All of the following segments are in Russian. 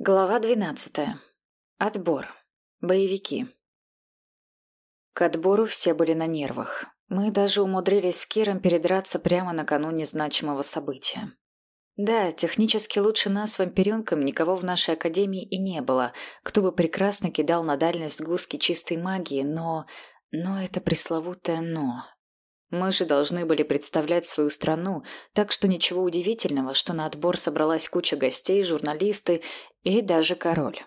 Глава двенадцатая. Отбор. Боевики. К отбору все были на нервах. Мы даже умудрились с Киром передраться прямо накануне значимого события. Да, технически лучше нас, вампиренкам, никого в нашей академии и не было, кто бы прекрасно кидал на дальность сгустки чистой магии, но... Но это пресловутое «но». Мы же должны были представлять свою страну, так что ничего удивительного, что на отбор собралась куча гостей, журналисты и даже король.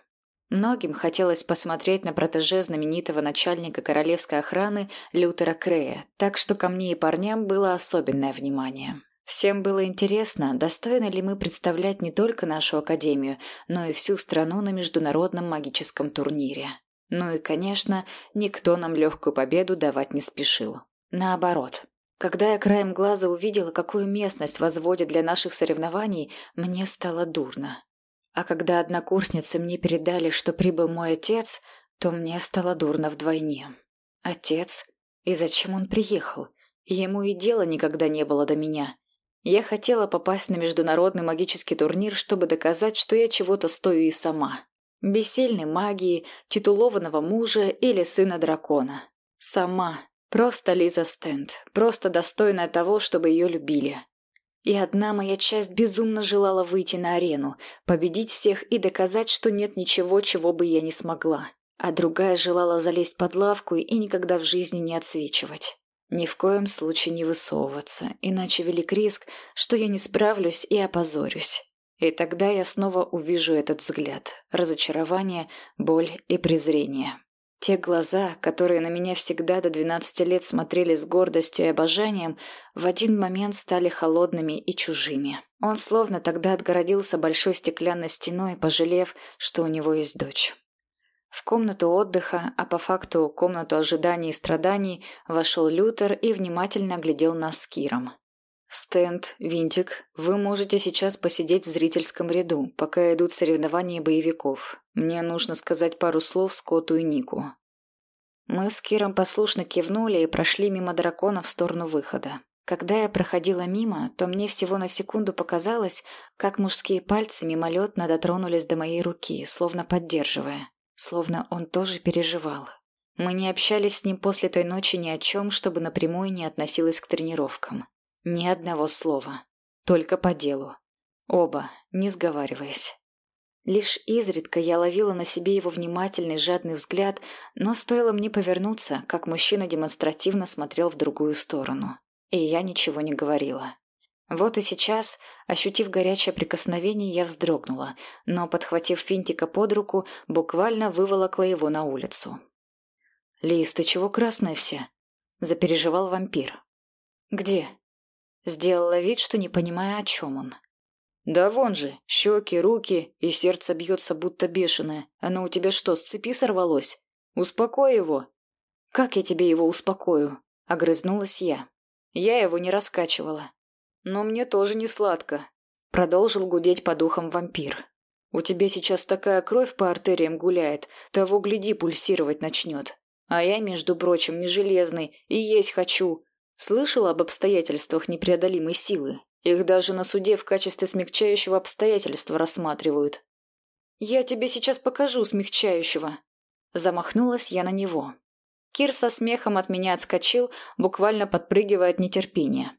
Многим хотелось посмотреть на протеже знаменитого начальника королевской охраны Лютера Крея, так что ко мне и парням было особенное внимание. Всем было интересно, достойны ли мы представлять не только нашу академию, но и всю страну на международном магическом турнире. Ну и, конечно, никто нам легкую победу давать не спешил. Наоборот. Когда я краем глаза увидела, какую местность возводят для наших соревнований, мне стало дурно. А когда однокурсницы мне передали, что прибыл мой отец, то мне стало дурно вдвойне. Отец? И зачем он приехал? Ему и дела никогда не было до меня. Я хотела попасть на международный магический турнир, чтобы доказать, что я чего-то стою и сама. Бессильной магии, титулованного мужа или сына дракона. Сама. Просто Лиза Стенд, просто достойная того, чтобы ее любили. И одна моя часть безумно желала выйти на арену, победить всех и доказать, что нет ничего, чего бы я не смогла. А другая желала залезть под лавку и никогда в жизни не отсвечивать. Ни в коем случае не высовываться, иначе велик риск, что я не справлюсь и опозорюсь. И тогда я снова увижу этот взгляд, разочарование, боль и презрение. Те глаза, которые на меня всегда до двенадцати лет смотрели с гордостью и обожанием, в один момент стали холодными и чужими. Он словно тогда отгородился большой стеклянной стеной, пожалев, что у него есть дочь. В комнату отдыха, а по факту комнату ожиданий и страданий, вошел Лютер и внимательно оглядел нас с Киром. «Стенд, Винтик, вы можете сейчас посидеть в зрительском ряду, пока идут соревнования боевиков. Мне нужно сказать пару слов Скотту и Нику». Мы с Киром послушно кивнули и прошли мимо дракона в сторону выхода. Когда я проходила мимо, то мне всего на секунду показалось, как мужские пальцы мимолетно дотронулись до моей руки, словно поддерживая, словно он тоже переживал. Мы не общались с ним после той ночи ни о чем, чтобы напрямую не относилось к тренировкам. Ни одного слова. Только по делу. Оба, не сговариваясь. Лишь изредка я ловила на себе его внимательный, жадный взгляд, но стоило мне повернуться, как мужчина демонстративно смотрел в другую сторону. И я ничего не говорила. Вот и сейчас, ощутив горячее прикосновение, я вздрогнула, но, подхватив Финтика под руку, буквально выволокла его на улицу. «Лиз, ты чего красная вся?» – запереживал вампир. «Где?» Сделала вид, что не понимая, о чем он. «Да вон же, щеки, руки, и сердце бьется, будто бешеное. Оно у тебя что, с цепи сорвалось? Успокой его!» «Как я тебе его успокою?» — огрызнулась я. Я его не раскачивала. «Но мне тоже не сладко», — продолжил гудеть по духам вампир. «У тебя сейчас такая кровь по артериям гуляет, того, гляди, пульсировать начнет. А я, между прочим, не железный и есть хочу. Слышала об обстоятельствах непреодолимой силы? Их даже на суде в качестве смягчающего обстоятельства рассматривают. «Я тебе сейчас покажу смягчающего!» Замахнулась я на него. Кир со смехом от меня отскочил, буквально подпрыгивая от нетерпения.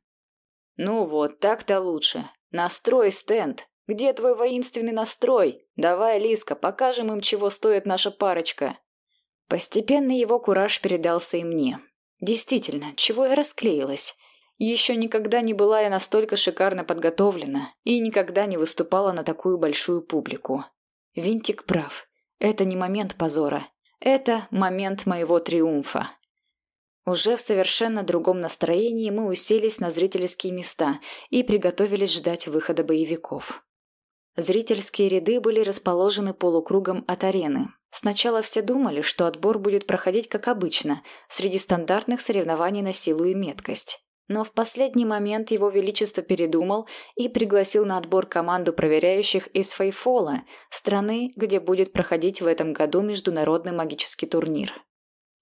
«Ну вот, так-то лучше. Настрой стенд. Где твой воинственный настрой? Давай, Лиска, покажем им, чего стоит наша парочка». Постепенно его кураж передался и мне. Действительно, чего я расклеилась? Еще никогда не была я настолько шикарно подготовлена и никогда не выступала на такую большую публику. Винтик прав. Это не момент позора. Это момент моего триумфа. Уже в совершенно другом настроении мы уселись на зрительские места и приготовились ждать выхода боевиков. Зрительские ряды были расположены полукругом от арены. Сначала все думали, что отбор будет проходить как обычно, среди стандартных соревнований на силу и меткость. Но в последний момент его величество передумал и пригласил на отбор команду проверяющих из Фейфола, страны, где будет проходить в этом году международный магический турнир.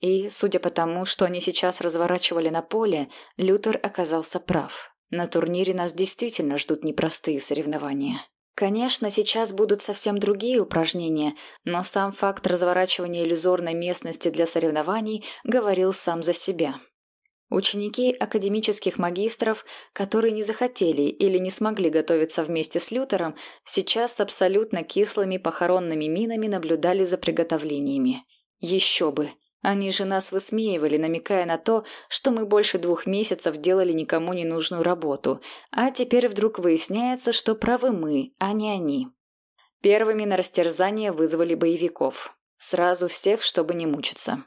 И, судя по тому, что они сейчас разворачивали на поле, Лютер оказался прав. На турнире нас действительно ждут непростые соревнования. Конечно, сейчас будут совсем другие упражнения, но сам факт разворачивания иллюзорной местности для соревнований говорил сам за себя. Ученики академических магистров, которые не захотели или не смогли готовиться вместе с Лютером, сейчас с абсолютно кислыми похоронными минами наблюдали за приготовлениями. Еще бы! Они же нас высмеивали, намекая на то, что мы больше двух месяцев делали никому не нужную работу, а теперь вдруг выясняется, что правы мы, а не они. Первыми на растерзание вызвали боевиков. Сразу всех, чтобы не мучиться.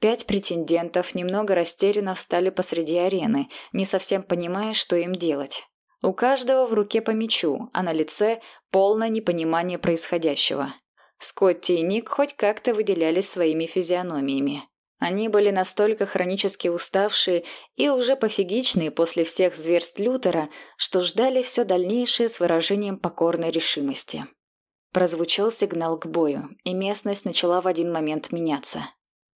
Пять претендентов немного растерянно встали посреди арены, не совсем понимая, что им делать. У каждого в руке по мячу, а на лице полное непонимание происходящего. Скотти и Ник хоть как-то выделялись своими физиономиями. Они были настолько хронически уставшие и уже пофигичные после всех зверств Лютера, что ждали все дальнейшее с выражением покорной решимости. Прозвучал сигнал к бою, и местность начала в один момент меняться.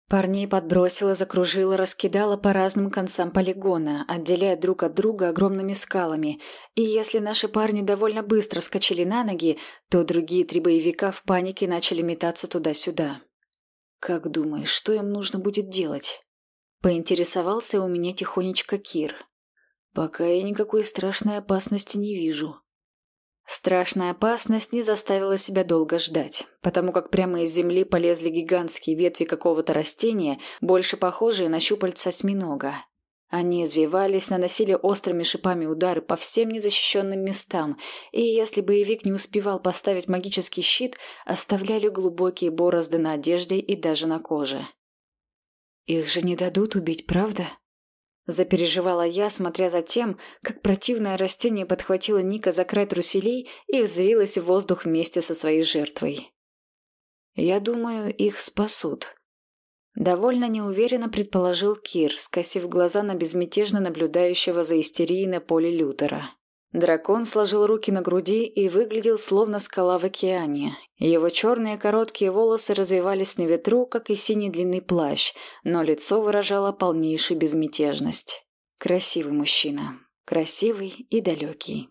Парней подбросила, закружила, раскидала по разным концам полигона, отделяя друг от друга огромными скалами. И если наши парни довольно быстро скачали на ноги, то другие три боевика в панике начали метаться туда-сюда. «Как думаешь, что им нужно будет делать?» Поинтересовался у меня тихонечко Кир. «Пока я никакой страшной опасности не вижу», Страшная опасность не заставила себя долго ждать, потому как прямо из земли полезли гигантские ветви какого-то растения, больше похожие на щупальца осьминога. Они извивались, наносили острыми шипами удары по всем незащищенным местам, и если боевик не успевал поставить магический щит, оставляли глубокие борозды на одежде и даже на коже. «Их же не дадут убить, правда?» Запереживала я, смотря за тем, как противное растение подхватило Ника за край труселей и взвилось в воздух вместе со своей жертвой. «Я думаю, их спасут», — довольно неуверенно предположил Кир, скосив глаза на безмятежно наблюдающего за истерией на поле Лютера. Дракон сложил руки на груди и выглядел словно скала в океане. Его черные короткие волосы развивались на ветру, как и синий длинный плащ, но лицо выражало полнейшую безмятежность. Красивый мужчина. Красивый и далекий.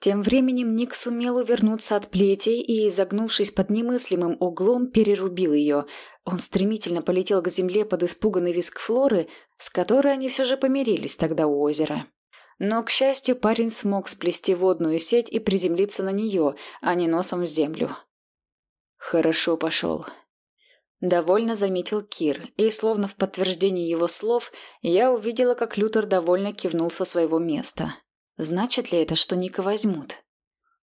Тем временем Ник сумел увернуться от плетей и, изогнувшись под немыслимым углом, перерубил ее. Он стремительно полетел к земле под испуганный виск Флоры, с которой они все же помирились тогда у озера. Но, к счастью, парень смог сплести водную сеть и приземлиться на нее, а не носом в землю. «Хорошо пошел», — довольно заметил Кир, и, словно в подтверждении его слов, я увидела, как Лютер довольно кивнул со своего места. Значит ли это, что Ника возьмут?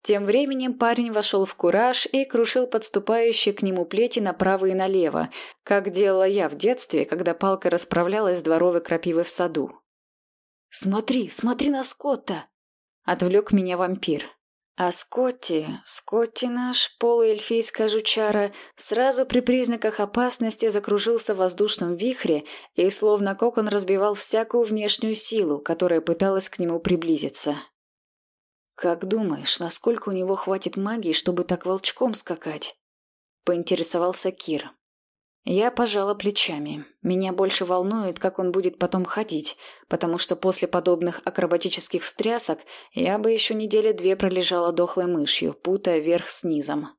Тем временем парень вошел в кураж и крушил подступающие к нему плети направо и налево, как делала я в детстве, когда палка расправлялась с дворовой крапивой в саду. «Смотри, смотри на Скотта!» — отвлек меня вампир. А Скотти, Скотти наш, полуэльфийская жучара, сразу при признаках опасности закружился в воздушном вихре и словно кокон разбивал всякую внешнюю силу, которая пыталась к нему приблизиться. «Как думаешь, насколько у него хватит магии, чтобы так волчком скакать?» — поинтересовался Кир. Я пожала плечами. Меня больше волнует, как он будет потом ходить, потому что после подобных акробатических встрясок я бы еще недели две пролежала дохлой мышью, путая вверх с низом.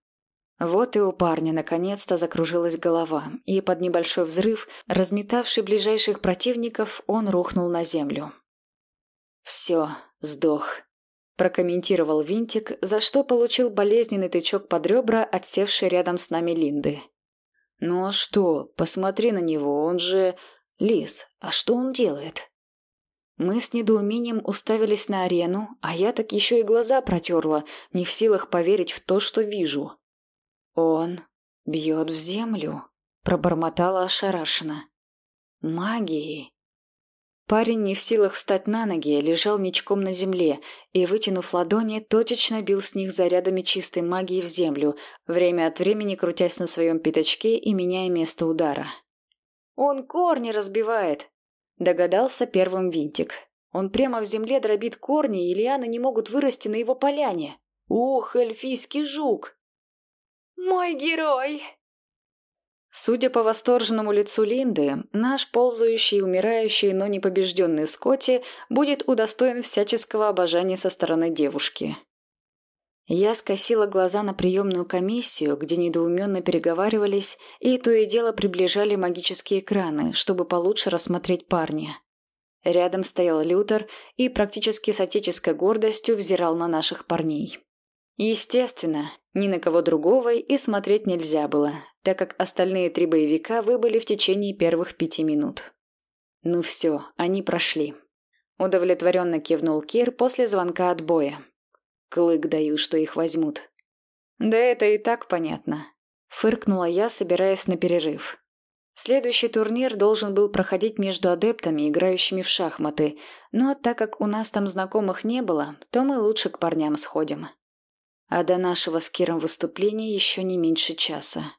Вот и у парня наконец-то закружилась голова, и под небольшой взрыв, разметавший ближайших противников, он рухнул на землю. «Все, сдох», – прокомментировал Винтик, за что получил болезненный тычок под ребра, отсевший рядом с нами Линды. «Ну а что? Посмотри на него, он же... Лис, а что он делает?» Мы с недоумением уставились на арену, а я так еще и глаза протерла, не в силах поверить в то, что вижу. «Он бьет в землю», — пробормотала ошарашенно. «Магией». Парень не в силах встать на ноги, лежал ничком на земле и, вытянув ладони, точечно бил с них зарядами чистой магии в землю, время от времени крутясь на своем пятачке и меняя место удара. «Он корни разбивает!» – догадался первым винтик. «Он прямо в земле дробит корни, и лианы не могут вырасти на его поляне. Ух, эльфийский жук!» «Мой герой!» Судя по восторженному лицу Линды, наш ползающий, умирающий, но не побежденный Скотти будет удостоен всяческого обожания со стороны девушки. Я скосила глаза на приемную комиссию, где недоуменно переговаривались и то и дело приближали магические экраны, чтобы получше рассмотреть парня. Рядом стоял Лютер и практически с отеческой гордостью взирал на наших парней. Естественно, ни на кого другого и смотреть нельзя было, так как остальные три боевика выбыли в течение первых пяти минут. Ну все, они прошли. Удовлетворенно кивнул Кир после звонка отбоя. Клык даю, что их возьмут. Да это и так понятно. Фыркнула я, собираясь на перерыв. Следующий турнир должен был проходить между адептами, играющими в шахматы, но так как у нас там знакомых не было, то мы лучше к парням сходим. А до нашего с Киром выступления еще не меньше часа.